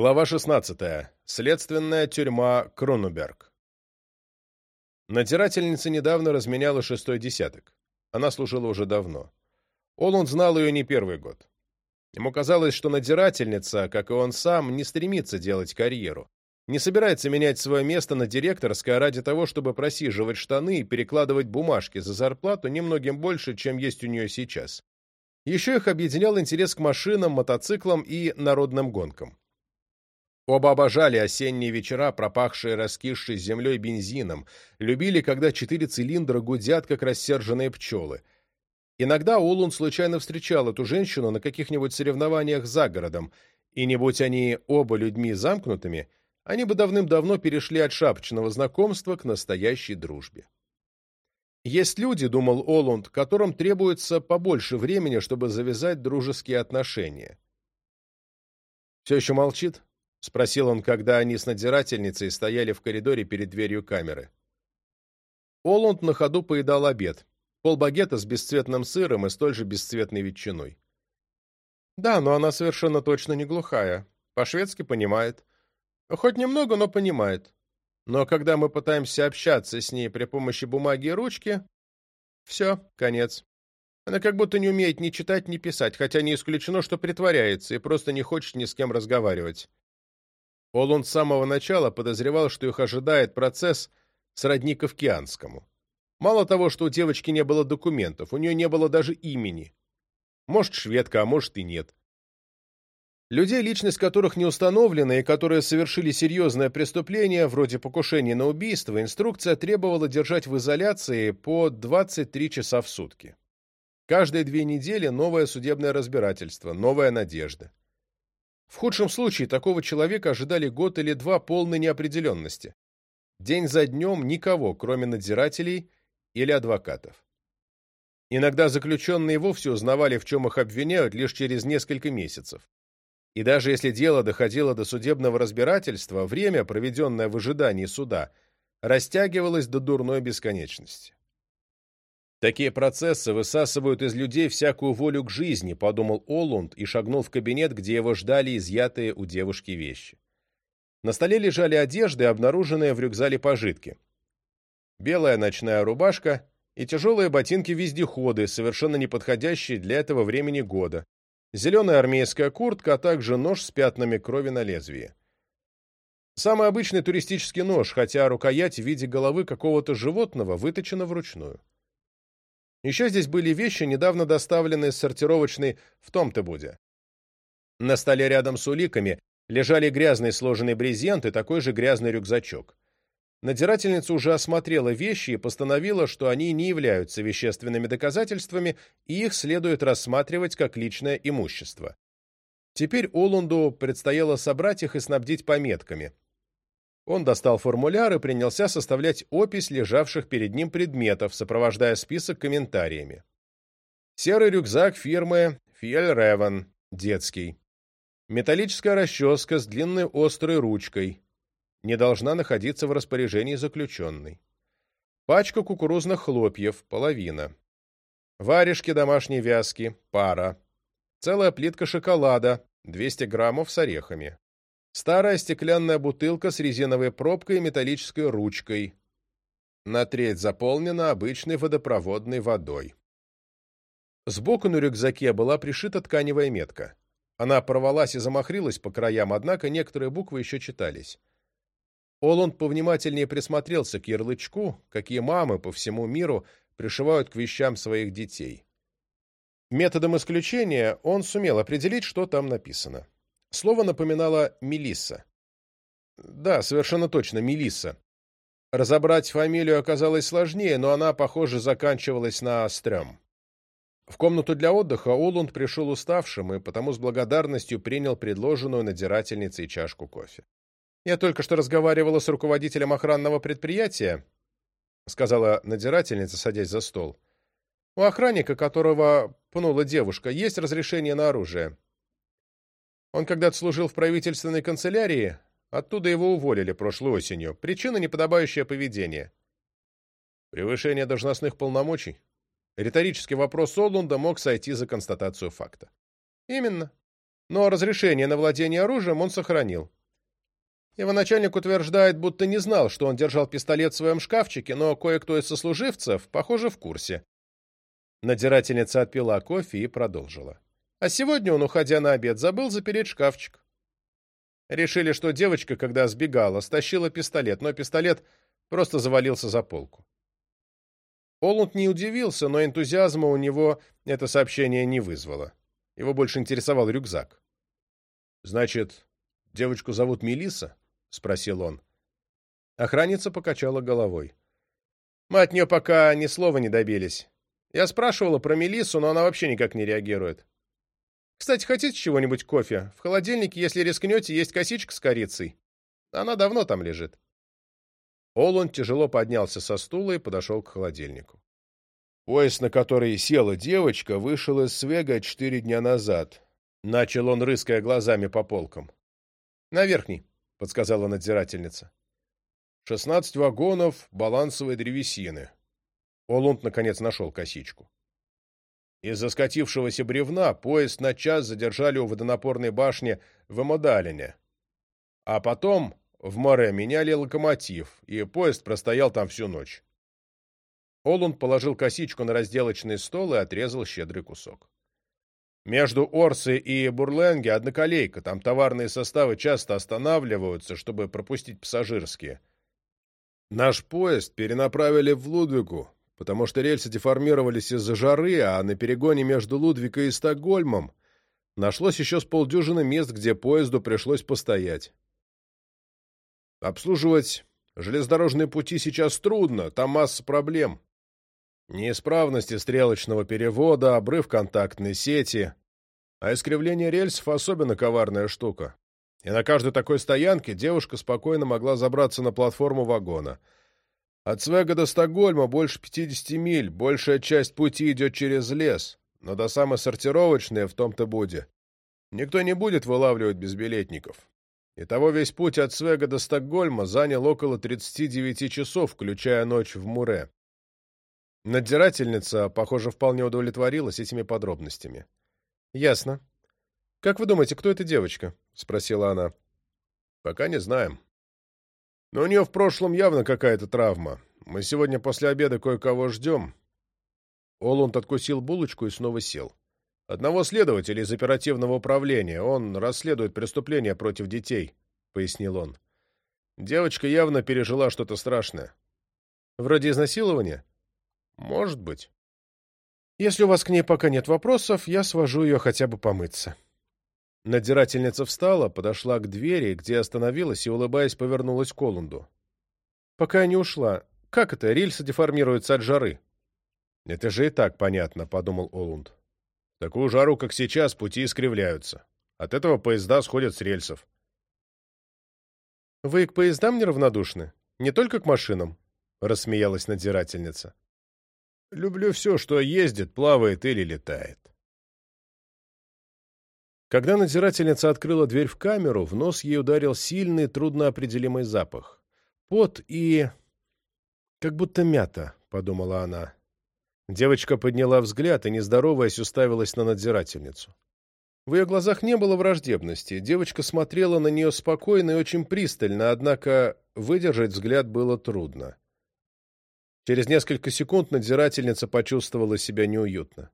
Глава 16. Следственная тюрьма Кронуберг. Надзирательница недавно разменяла шестой десяток. Она служила уже давно. Оланд знал ее не первый год. Ему казалось, что надзирательница, как и он сам, не стремится делать карьеру. Не собирается менять свое место на директорское ради того, чтобы просиживать штаны и перекладывать бумажки за зарплату немногим больше, чем есть у нее сейчас. Еще их объединял интерес к машинам, мотоциклам и народным гонкам. Оба обожали осенние вечера, пропахшие раскисшей землей бензином, любили, когда четыре цилиндра гудят, как рассерженные пчелы. Иногда Олун случайно встречал эту женщину на каких-нибудь соревнованиях за городом, и не будь они оба людьми замкнутыми, они бы давным-давно перешли от шапочного знакомства к настоящей дружбе. Есть люди, думал Олунд, которым требуется побольше времени, чтобы завязать дружеские отношения. Все еще молчит? — спросил он, когда они с надзирательницей стояли в коридоре перед дверью камеры. Оланд на ходу поедал обед. Полбагета с бесцветным сыром и столь же бесцветной ветчиной. «Да, но она совершенно точно не глухая. По-шведски понимает. Хоть немного, но понимает. Но когда мы пытаемся общаться с ней при помощи бумаги и ручки, все, конец. Она как будто не умеет ни читать, ни писать, хотя не исключено, что притворяется и просто не хочет ни с кем разговаривать. Олун с самого начала подозревал, что их ожидает процесс сродни Кавкианскому. Мало того, что у девочки не было документов, у нее не было даже имени. Может, шведка, а может и нет. Людей, личность которых не установлена и которые совершили серьезное преступление, вроде покушения на убийство, инструкция требовала держать в изоляции по 23 часа в сутки. Каждые две недели новое судебное разбирательство, новая надежда. В худшем случае такого человека ожидали год или два полной неопределенности. День за днем никого, кроме надзирателей или адвокатов. Иногда заключенные вовсе узнавали, в чем их обвиняют, лишь через несколько месяцев. И даже если дело доходило до судебного разбирательства, время, проведенное в ожидании суда, растягивалось до дурной бесконечности. Такие процессы высасывают из людей всякую волю к жизни, подумал Олунд и шагнул в кабинет, где его ждали изъятые у девушки вещи. На столе лежали одежды, обнаруженные в рюкзале пожитки. Белая ночная рубашка и тяжелые ботинки-вездеходы, совершенно не подходящие для этого времени года, зеленая армейская куртка, а также нож с пятнами крови на лезвии. Самый обычный туристический нож, хотя рукоять в виде головы какого-то животного выточена вручную. Еще здесь были вещи, недавно доставленные с сортировочной в том-то буде. На столе рядом с уликами лежали грязный сложенный брезент и такой же грязный рюкзачок. Надзирательница уже осмотрела вещи и постановила, что они не являются вещественными доказательствами, и их следует рассматривать как личное имущество. Теперь Олунду предстояло собрать их и снабдить пометками, он достал формуляр и принялся составлять опись лежавших перед ним предметов, сопровождая список комментариями. Серый рюкзак фирмы «Фиэль Ревен», детский. Металлическая расческа с длинной острой ручкой. Не должна находиться в распоряжении заключенной. Пачка кукурузных хлопьев, половина. Варежки домашней вязки, пара. Целая плитка шоколада, 200 граммов с орехами. Старая стеклянная бутылка с резиновой пробкой и металлической ручкой. На треть заполнена обычной водопроводной водой. Сбоку на рюкзаке была пришита тканевая метка. Она порвалась и замахрилась по краям, однако некоторые буквы еще читались. Оланд повнимательнее присмотрелся к ярлычку, какие мамы по всему миру пришивают к вещам своих детей. Методом исключения он сумел определить, что там написано. Слово напоминало «Мелисса». Да, совершенно точно, «Мелисса». Разобрать фамилию оказалось сложнее, но она, похоже, заканчивалась на «Астрем». В комнату для отдыха Олунд пришел уставшим и потому с благодарностью принял предложенную надзирательницей чашку кофе. «Я только что разговаривала с руководителем охранного предприятия», — сказала надзирательница, садясь за стол. «У охранника, которого пнула девушка, есть разрешение на оружие. Он когда-то служил в правительственной канцелярии, оттуда его уволили прошлой осенью. Причина — неподобающее поведение. Превышение должностных полномочий? Риторический вопрос Олунда мог сойти за констатацию факта. Именно. Но разрешение на владение оружием он сохранил. Его начальник утверждает, будто не знал, что он держал пистолет в своем шкафчике, но кое-кто из сослуживцев, похоже, в курсе. Надзирательница отпила кофе и продолжила. А сегодня он, уходя на обед, забыл запереть шкафчик. Решили, что девочка, когда сбегала, стащила пистолет, но пистолет просто завалился за полку. Оланд не удивился, но энтузиазма у него это сообщение не вызвало. Его больше интересовал рюкзак. «Значит, девочку зовут Мелиса? спросил он. Охранница покачала головой. «Мы от нее пока ни слова не добились. Я спрашивала про Мелису, но она вообще никак не реагирует. Кстати, хотите чего-нибудь кофе? В холодильнике, если рискнете, есть косичка с корицей. Она давно там лежит. Олун тяжело поднялся со стула и подошел к холодильнику. Поезд, на который села девочка, вышел из Свега четыре дня назад. Начал он, рыская глазами по полкам. «На верхний», — подсказала надзирательница. «Шестнадцать вагонов балансовой древесины». Олунд, наконец, нашел косичку. Из-за скатившегося бревна поезд на час задержали у водонапорной башни в Эмодалине. А потом в море меняли локомотив, и поезд простоял там всю ночь. Олун положил косичку на разделочный стол и отрезал щедрый кусок. Между Орсы и Бурленге одноколейка, там товарные составы часто останавливаются, чтобы пропустить пассажирские. Наш поезд перенаправили в Лудвигу потому что рельсы деформировались из-за жары, а на перегоне между Лудвика и Стокгольмом нашлось еще с полдюжины мест, где поезду пришлось постоять. Обслуживать железнодорожные пути сейчас трудно, там масса проблем. Неисправности стрелочного перевода, обрыв контактной сети. А искривление рельсов особенно коварная штука. И на каждой такой стоянке девушка спокойно могла забраться на платформу вагона — от Свега до Стокгольма больше 50 миль, большая часть пути идет через лес, но до самой сортировочной в том-то буде. Никто не будет вылавливать безбилетников. Итого весь путь от Свега до Стокгольма занял около 39 часов, включая ночь в Муре. Надзирательница, похоже, вполне удовлетворилась этими подробностями. «Ясно. Как вы думаете, кто эта девочка?» — спросила она. «Пока не знаем», но у нее в прошлом явно какая-то травма. Мы сегодня после обеда кое-кого ждем». Олунд откусил булочку и снова сел. «Одного следователя из оперативного управления. Он расследует преступления против детей», — пояснил он. «Девочка явно пережила что-то страшное». «Вроде изнасилования?» «Может быть». «Если у вас к ней пока нет вопросов, я свожу ее хотя бы помыться». Надзирательница встала, подошла к двери, где остановилась и, улыбаясь, повернулась к Олунду. «Пока не ушла. Как это? Рельсы деформируются от жары». «Это же и так понятно», — подумал Олунд. Такую жару, как сейчас, пути искривляются. От этого поезда сходят с рельсов». «Вы к поездам неравнодушны? Не только к машинам?» — рассмеялась надзирательница. «Люблю все, что ездит, плавает или летает». Когда надзирательница открыла дверь в камеру, в нос ей ударил сильный, трудноопределимый запах. Пот и... «Как будто мята», — подумала она. Девочка подняла взгляд и, нездороваясь уставилась на надзирательницу. В ее глазах не было враждебности. Девочка смотрела на нее спокойно и очень пристально, однако выдержать взгляд было трудно. Через несколько секунд надзирательница почувствовала себя неуютно.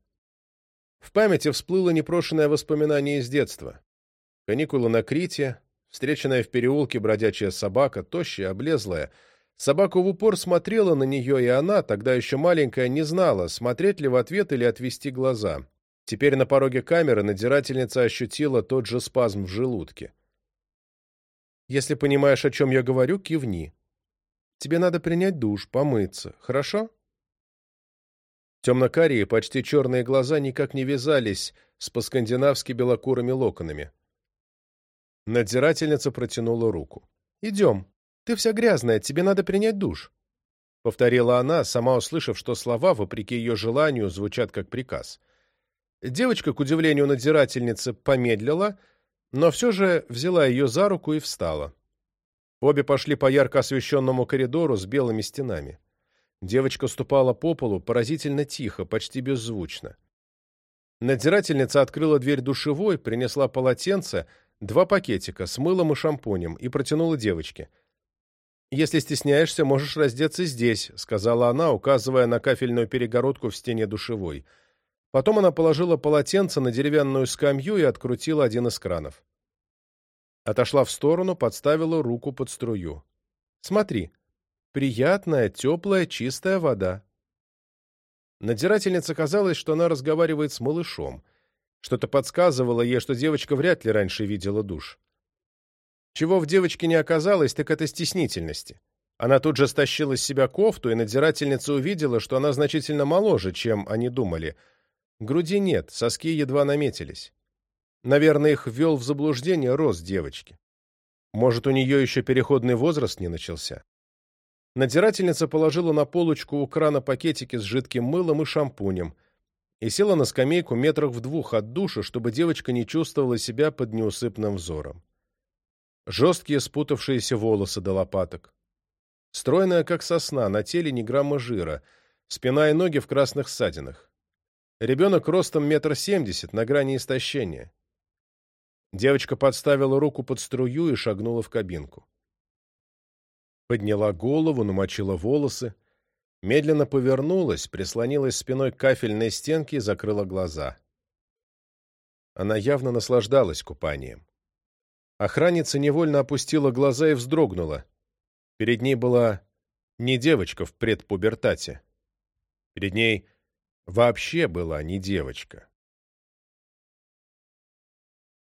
В памяти всплыло непрошенное воспоминание из детства. Каникулы на Крите, встреченная в переулке бродячая собака, тощая, облезлая. Собака в упор смотрела на нее, и она, тогда еще маленькая, не знала, смотреть ли в ответ или отвести глаза. Теперь на пороге камеры надзирательница ощутила тот же спазм в желудке. «Если понимаешь, о чем я говорю, кивни. Тебе надо принять душ, помыться, хорошо?» Темно карие, почти черные глаза никак не вязались с по-скандинавски белокурыми локонами. Надзирательница протянула руку. «Идем. Ты вся грязная, тебе надо принять душ». Повторила она, сама услышав, что слова, вопреки ее желанию, звучат как приказ. Девочка, к удивлению надзирательницы, помедлила, но все же взяла ее за руку и встала. Обе пошли по ярко освещенному коридору с белыми стенами. Девочка ступала по полу поразительно тихо, почти беззвучно. Надзирательница открыла дверь душевой, принесла полотенце, два пакетика с мылом и шампунем и протянула девочке. «Если стесняешься, можешь раздеться здесь», — сказала она, указывая на кафельную перегородку в стене душевой. Потом она положила полотенце на деревянную скамью и открутила один из кранов. Отошла в сторону, подставила руку под струю. «Смотри», Приятная, теплая, чистая вода. Надзирательница казалось, что она разговаривает с малышом. Что-то подсказывало ей, что девочка вряд ли раньше видела душ. Чего в девочке не оказалось, так это стеснительности. Она тут же стащила с себя кофту, и надзирательница увидела, что она значительно моложе, чем они думали. Груди нет, соски едва наметились. Наверное, их ввел в заблуждение рост девочки. Может, у нее еще переходный возраст не начался? Надзирательница положила на полочку у крана пакетики с жидким мылом и шампунем и села на скамейку метрах в двух от душа, чтобы девочка не чувствовала себя под неусыпным взором. Жесткие спутавшиеся волосы до лопаток. Стройная, как сосна, на теле ни грамма жира, спина и ноги в красных ссадинах. Ребенок ростом метр семьдесят, на грани истощения. Девочка подставила руку под струю и шагнула в кабинку подняла голову, намочила волосы, медленно повернулась, прислонилась спиной к кафельной стенке и закрыла глаза. Она явно наслаждалась купанием. Охранница невольно опустила глаза и вздрогнула. Перед ней была не девочка в предпубертате. Перед ней вообще была не девочка.